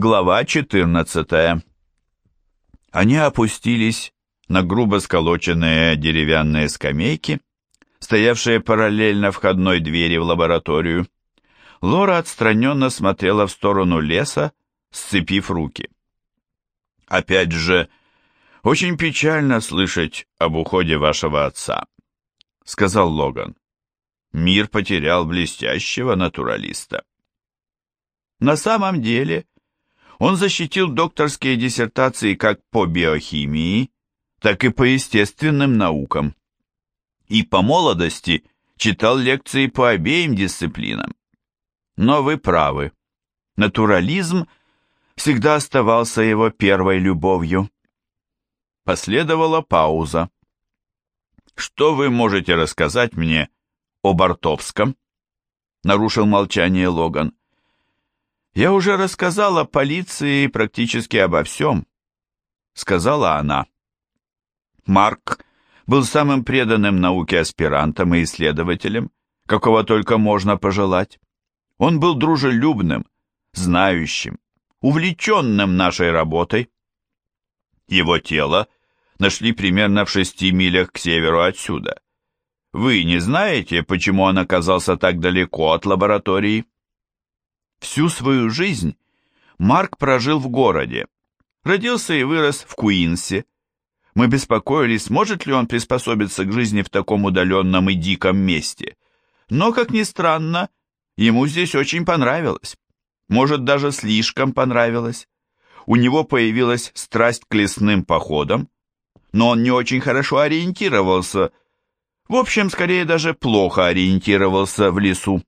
Глава 14. Они опустились на грубо сколоченные деревянные скамейки, стоявшие параллельно входной двери в лабораторию. Лора отстраненно смотрела в сторону леса, сцепив руки. «Опять же, очень печально слышать об уходе вашего отца», — сказал Логан. «Мир потерял блестящего натуралиста». На самом деле, он защитил докторские диссертации как по биохимии, так и по естественным наукам. И по молодости читал лекции по обеим дисциплинам. Но вы правы. Натурализм всегда оставался его первой любовью. Последовала пауза. «Что вы можете рассказать мне о Бартовском?» Нарушил молчание Логан. «Я уже рассказала полиции практически обо всем», — сказала она. Марк был самым преданным науке аспирантом и исследователем, какого только можно пожелать. Он был дружелюбным, знающим, увлеченным нашей работой. Его тело нашли примерно в шести милях к северу отсюда. Вы не знаете, почему он оказался так далеко от лаборатории? Всю свою жизнь Марк прожил в городе. Родился и вырос в Куинсе. Мы беспокоились, сможет ли он приспособиться к жизни в таком удаленном и диком месте. Но, как ни странно, ему здесь очень понравилось. Может, даже слишком понравилось. У него появилась страсть к лесным походам, но он не очень хорошо ориентировался. В общем, скорее даже плохо ориентировался в лесу.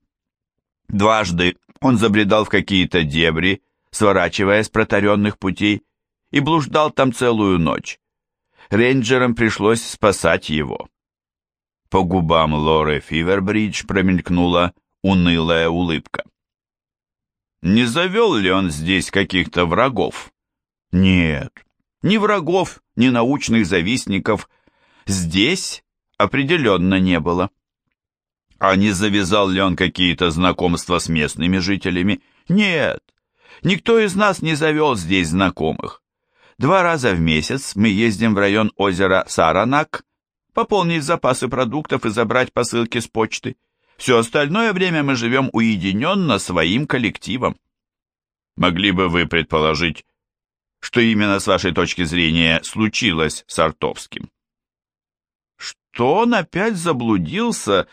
Дважды он забредал в какие-то дебри, сворачивая с протаренных путей, и блуждал там целую ночь. Рейнджерам пришлось спасать его. По губам Лоры Фивербридж промелькнула унылая улыбка. Не завел ли он здесь каких-то врагов? Нет, ни врагов, ни научных завистников здесь определенно не было. А не завязал ли он какие-то знакомства с местными жителями? Нет, никто из нас не завел здесь знакомых. Два раза в месяц мы ездим в район озера Саранак, пополнить запасы продуктов и забрать посылки с почты. Все остальное время мы живем уединенно своим коллективом. Могли бы вы предположить, что именно с вашей точки зрения случилось с Артовским? Что он опять заблудился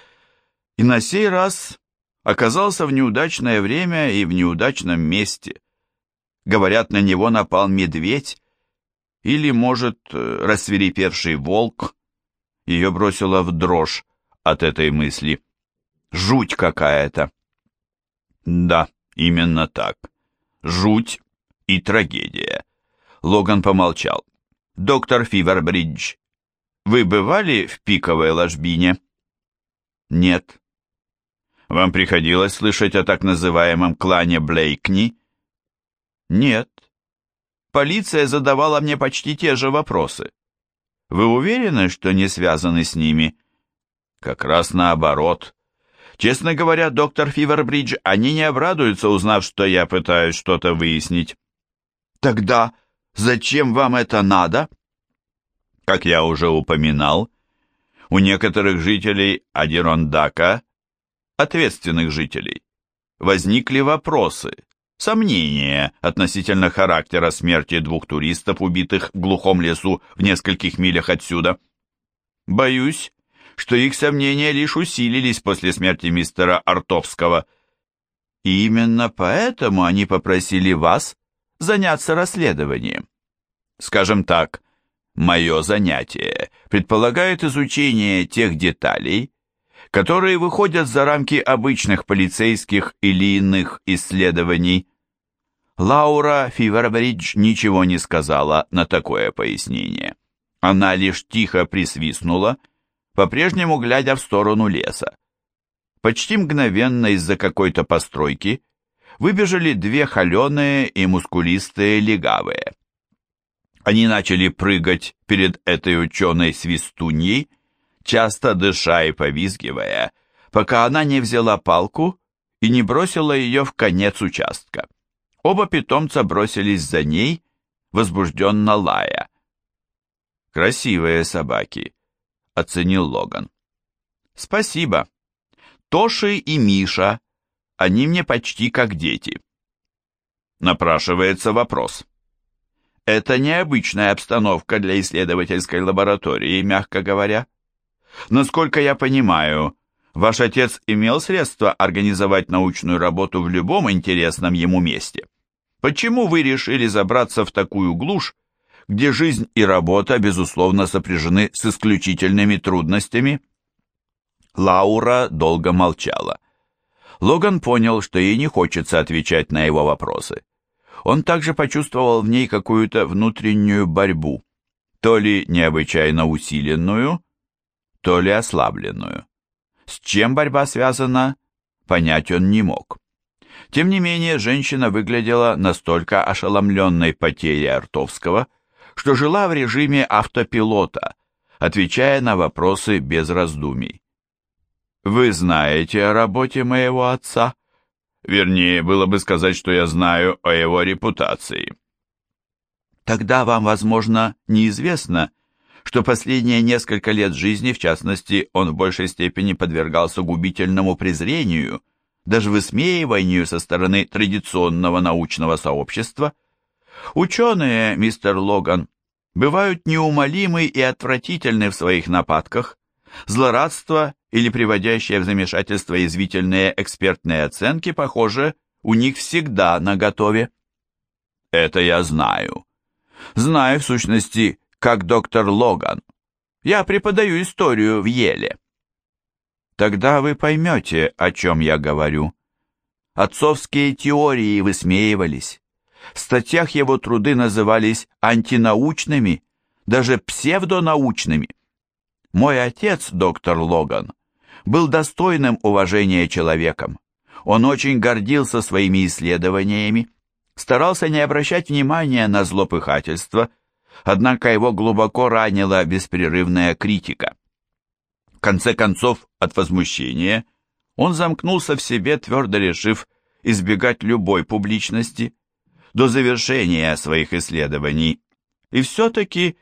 и на сей раз оказался в неудачное время и в неудачном месте. Говорят, на него напал медведь, или, может, рассверепевший волк. Ее бросило в дрожь от этой мысли. Жуть какая-то. Да, именно так. Жуть и трагедия. Логан помолчал. Доктор Фивербридж, вы бывали в пиковой ложбине? Нет. Вам приходилось слышать о так называемом клане Блейкни? Нет. Полиция задавала мне почти те же вопросы. Вы уверены, что не связаны с ними? Как раз наоборот. Честно говоря, доктор Фивербридж, они не обрадуются, узнав, что я пытаюсь что-то выяснить. Тогда зачем вам это надо? Как я уже упоминал, у некоторых жителей Адирондака ответственных жителей, возникли вопросы, сомнения относительно характера смерти двух туристов, убитых в глухом лесу в нескольких милях отсюда. Боюсь, что их сомнения лишь усилились после смерти мистера Артовского. И именно поэтому они попросили вас заняться расследованием. Скажем так, мое занятие предполагает изучение тех деталей, которые выходят за рамки обычных полицейских или иных исследований. Лаура Фивербридж ничего не сказала на такое пояснение. Она лишь тихо присвистнула, по-прежнему глядя в сторону леса. Почти мгновенно из-за какой-то постройки выбежали две холеные и мускулистые легавые. Они начали прыгать перед этой ученой свистуньей, часто дыша и повизгивая, пока она не взяла палку и не бросила ее в конец участка. Оба питомца бросились за ней, возбужденно лая. «Красивые собаки», — оценил Логан. «Спасибо. Тоши и Миша, они мне почти как дети». Напрашивается вопрос. Это необычная обстановка для исследовательской лаборатории, мягко говоря. Насколько я понимаю, ваш отец имел средства организовать научную работу в любом интересном ему месте. Почему вы решили забраться в такую глушь, где жизнь и работа, безусловно, сопряжены с исключительными трудностями? Лаура долго молчала. Логан понял, что ей не хочется отвечать на его вопросы. Он также почувствовал в ней какую-то внутреннюю борьбу, то ли необычайно усиленную, то ли ослабленную. С чем борьба связана, понять он не мог. Тем не менее, женщина выглядела настолько ошеломленной потерей Артовского, что жила в режиме автопилота, отвечая на вопросы без раздумий. «Вы знаете о работе моего отца?» Вернее, было бы сказать, что я знаю о его репутации. Тогда вам, возможно, неизвестно, что последние несколько лет жизни, в частности, он в большей степени подвергался губительному презрению, даже высмеиванию со стороны традиционного научного сообщества. Ученые, мистер Логан, бывают неумолимы и отвратительны в своих нападках. Злорадство или приводящие в замешательство язвительные экспертные оценки, похоже, у них всегда наготове. Это я знаю. Знаю, в сущности, как доктор Логан. Я преподаю историю в Еле. Тогда вы поймете, о чем я говорю. Отцовские теории высмеивались. В статьях его труды назывались антинаучными, даже псевдонаучными. Мой отец, доктор Логан, был достойным уважения человеком. Он очень гордился своими исследованиями, старался не обращать внимания на злопыхательство, однако его глубоко ранила беспрерывная критика. В конце концов, от возмущения, он замкнулся в себе, твердо решив избегать любой публичности до завершения своих исследований. И все-таки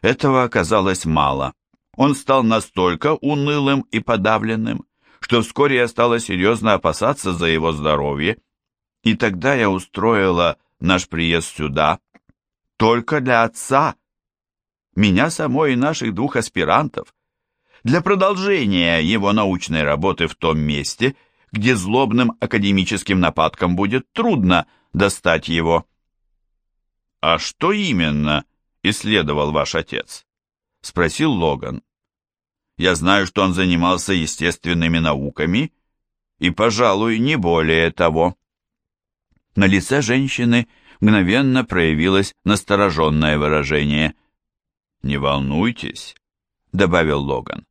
этого оказалось мало он стал настолько унылым и подавленным, что вскоре я стала серьезно опасаться за его здоровье, и тогда я устроила наш приезд сюда только для отца, меня самой и наших двух аспирантов, для продолжения его научной работы в том месте, где злобным академическим нападкам будет трудно достать его. «А что именно?» исследовал ваш отец?» — спросил Логан. Я знаю, что он занимался естественными науками и, пожалуй, не более того. На лице женщины мгновенно проявилось настороженное выражение. «Не волнуйтесь», — добавил Логан.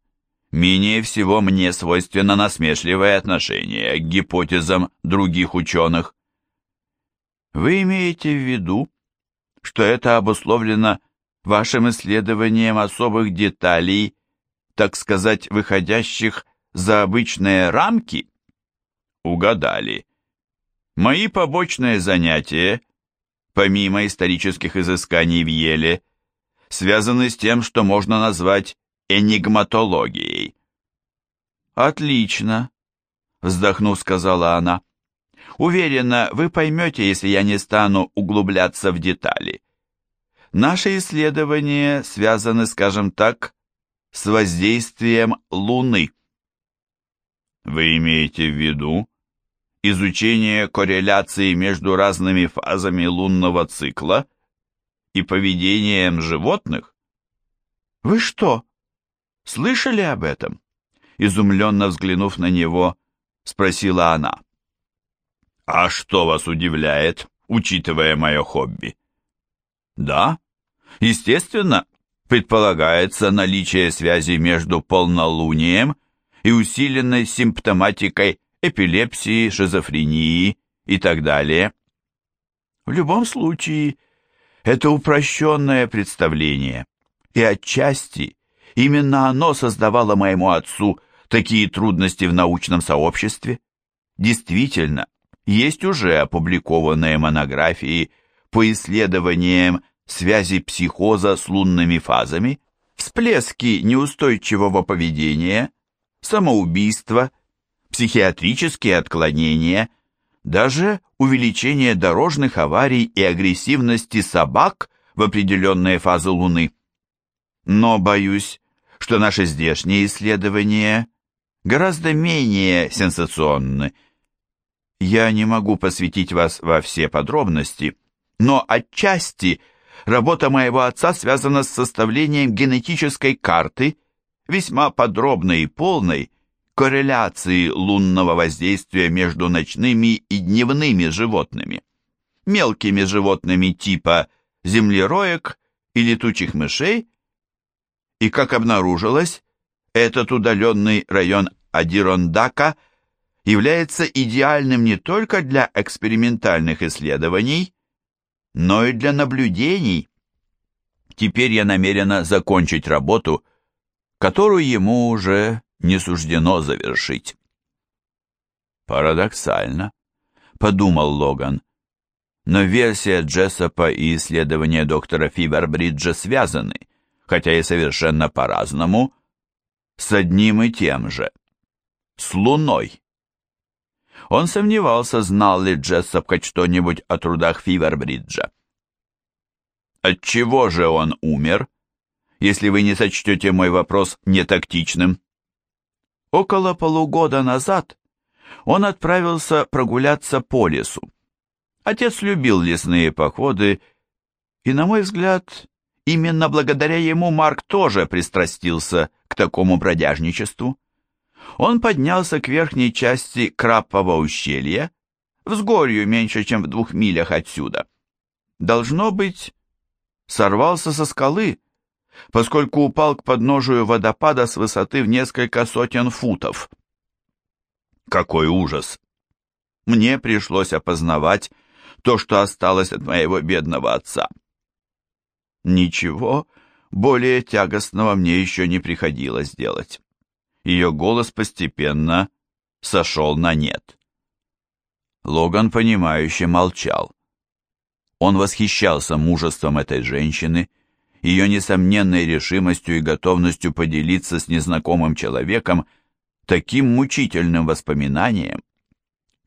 «Менее всего мне свойственно насмешливое отношение к гипотезам других ученых». «Вы имеете в виду, что это обусловлено вашим исследованием особых деталей так сказать, выходящих за обычные рамки? Угадали. Мои побочные занятия, помимо исторических изысканий в Еле, связаны с тем, что можно назвать энигматологией. «Отлично», — вздохнув, сказала она. «Уверена, вы поймете, если я не стану углубляться в детали. Наши исследования связаны, скажем так, с воздействием Луны. Вы имеете в виду изучение корреляции между разными фазами лунного цикла и поведением животных? Вы что, слышали об этом? Изумленно взглянув на него, спросила она. А что вас удивляет, учитывая мое хобби? Да, естественно, предполагается наличие связи между полнолунием и усиленной симптоматикой эпилепсии, шизофрении и так далее. В любом случае, это упрощенное представление, и отчасти именно оно создавало моему отцу такие трудности в научном сообществе. Действительно, есть уже опубликованные монографии по исследованиям связи психоза с лунными фазами, всплески неустойчивого поведения, самоубийства, психиатрические отклонения, даже увеличение дорожных аварий и агрессивности собак в определенные фазы Луны. Но боюсь, что наши здешние исследования гораздо менее сенсационны. Я не могу посвятить вас во все подробности, но отчасти работа моего отца связана с составлением генетической карты, весьма подробной и полной, корреляции лунного воздействия между ночными и дневными животными, мелкими животными типа землероек и летучих мышей, и, как обнаружилось, этот удаленный район Адирондака является идеальным не только для экспериментальных исследований, но и для наблюдений. Теперь я намерена закончить работу, которую ему уже не суждено завершить. Парадоксально, подумал Логан, но версия Джессопа и исследования доктора Фибербриджа связаны, хотя и совершенно по-разному, с одним и тем же, с Луной. Он сомневался, знал ли Джессоп хоть что-нибудь о трудах Фивербриджа. Отчего же он умер, если вы не сочтете мой вопрос нетактичным? Около полугода назад он отправился прогуляться по лесу. Отец любил лесные походы, и, на мой взгляд, Именно благодаря ему Марк тоже пристрастился к такому бродяжничеству. Он поднялся к верхней части Краппового ущелья, взгорью меньше, чем в двух милях отсюда. Должно быть, сорвался со скалы, поскольку упал к подножию водопада с высоты в несколько сотен футов. Какой ужас! Мне пришлось опознавать то, что осталось от моего бедного отца. Ничего более тягостного мне еще не приходилось делать. Ее голос постепенно сошел на нет. Логан, понимающе молчал. Он восхищался мужеством этой женщины, ее несомненной решимостью и готовностью поделиться с незнакомым человеком таким мучительным воспоминанием.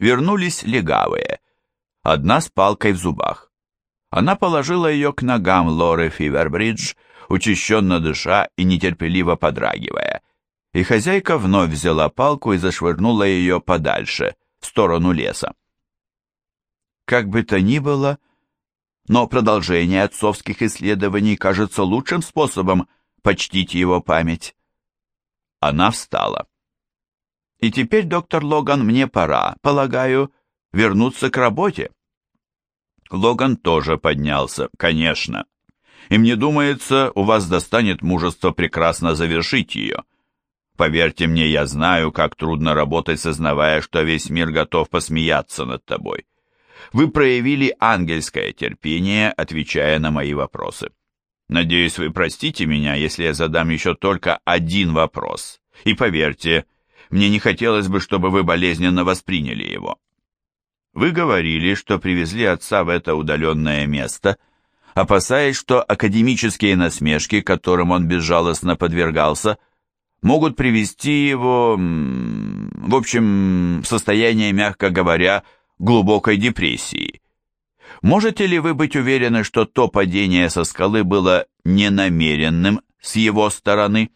Вернулись легавые, одна с палкой в зубах. Она положила ее к ногам Лоры Фивербридж, учащенно дыша и нетерпеливо подрагивая. И хозяйка вновь взяла палку и зашвырнула ее подальше, в сторону леса. Как бы то ни было, но продолжение отцовских исследований кажется лучшим способом почтить его память. Она встала. И теперь, доктор Логан, мне пора, полагаю, вернуться к работе. Логан тоже поднялся, конечно. И мне думается, у вас достанет мужество прекрасно завершить ее. Поверьте мне, я знаю, как трудно работать, сознавая, что весь мир готов посмеяться над тобой. Вы проявили ангельское терпение, отвечая на мои вопросы. Надеюсь, вы простите меня, если я задам еще только один вопрос. И поверьте, мне не хотелось бы, чтобы вы болезненно восприняли его. Вы говорили, что привезли отца в это удаленное место, опасаясь, что академические насмешки, которым он безжалостно подвергался, могут привести его, в общем, в состояние, мягко говоря, глубокой депрессии. Можете ли вы быть уверены, что то падение со скалы было ненамеренным с его стороны?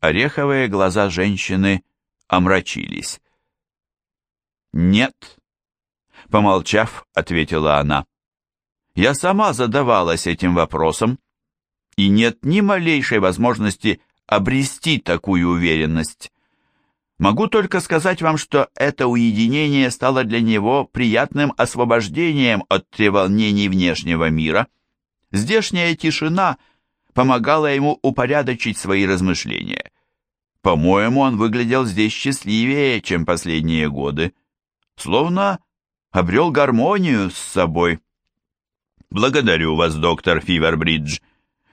Ореховые глаза женщины омрачились. «Нет», Помолчав, ответила она. Я сама задавалась этим вопросом, и нет ни малейшей возможности обрести такую уверенность. Могу только сказать вам, что это уединение стало для него приятным освобождением от треволнений внешнего мира. Здешняя тишина помогала ему упорядочить свои размышления. По-моему, он выглядел здесь счастливее, чем последние годы, словно обрел гармонию с собой. Благодарю вас, доктор Фивербридж.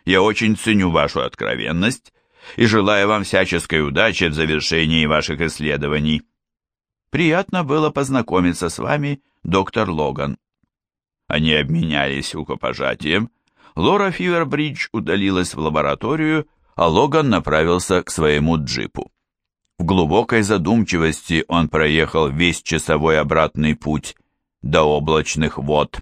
Я очень ценю вашу откровенность и желаю вам всяческой удачи в завершении ваших исследований. Приятно было познакомиться с вами, доктор Логан». Они обменялись рукопожатием. Лора Фивербридж удалилась в лабораторию, а Логан направился к своему джипу. В глубокой задумчивости он проехал весь часовой обратный путь до облачных вод.